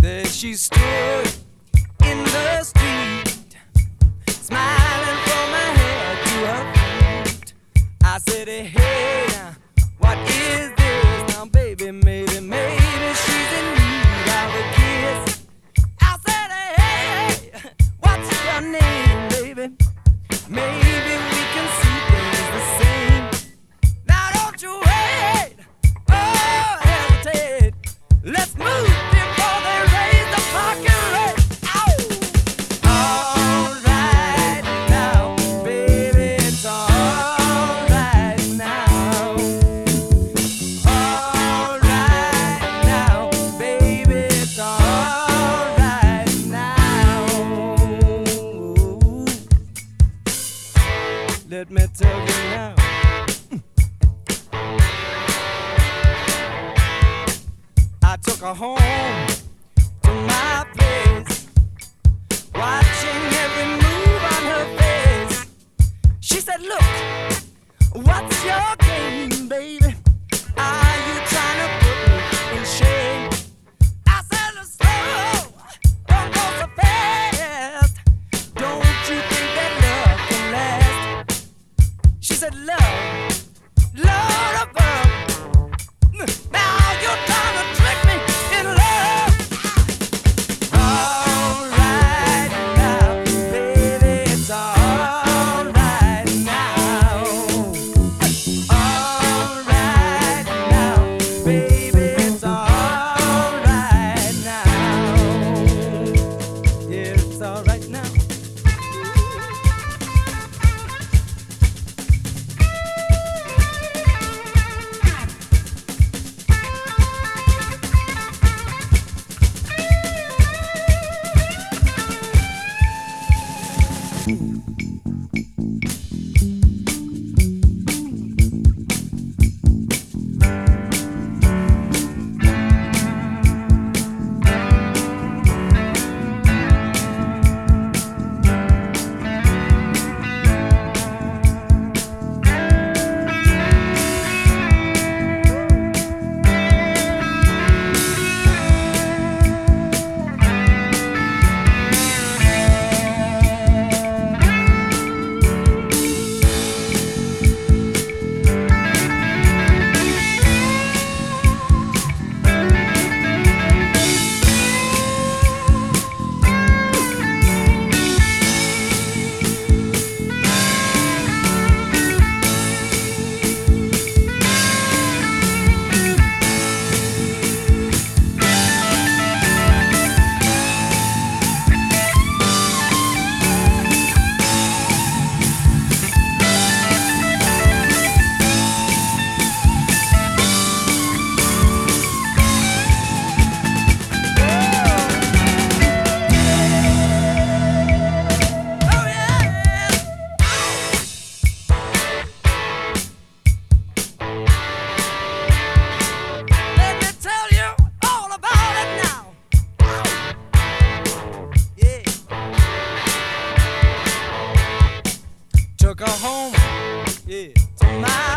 There she stood in the home go home. Yeah, tonight.